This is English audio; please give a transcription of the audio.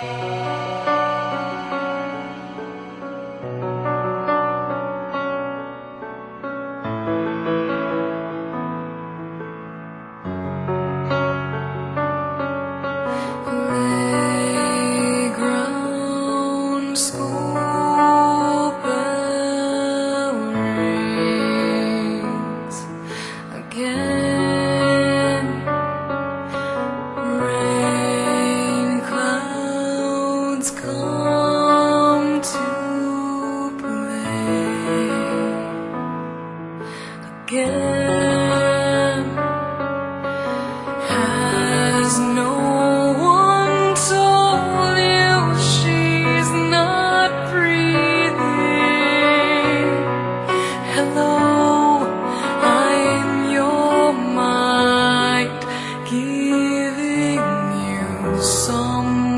Playground some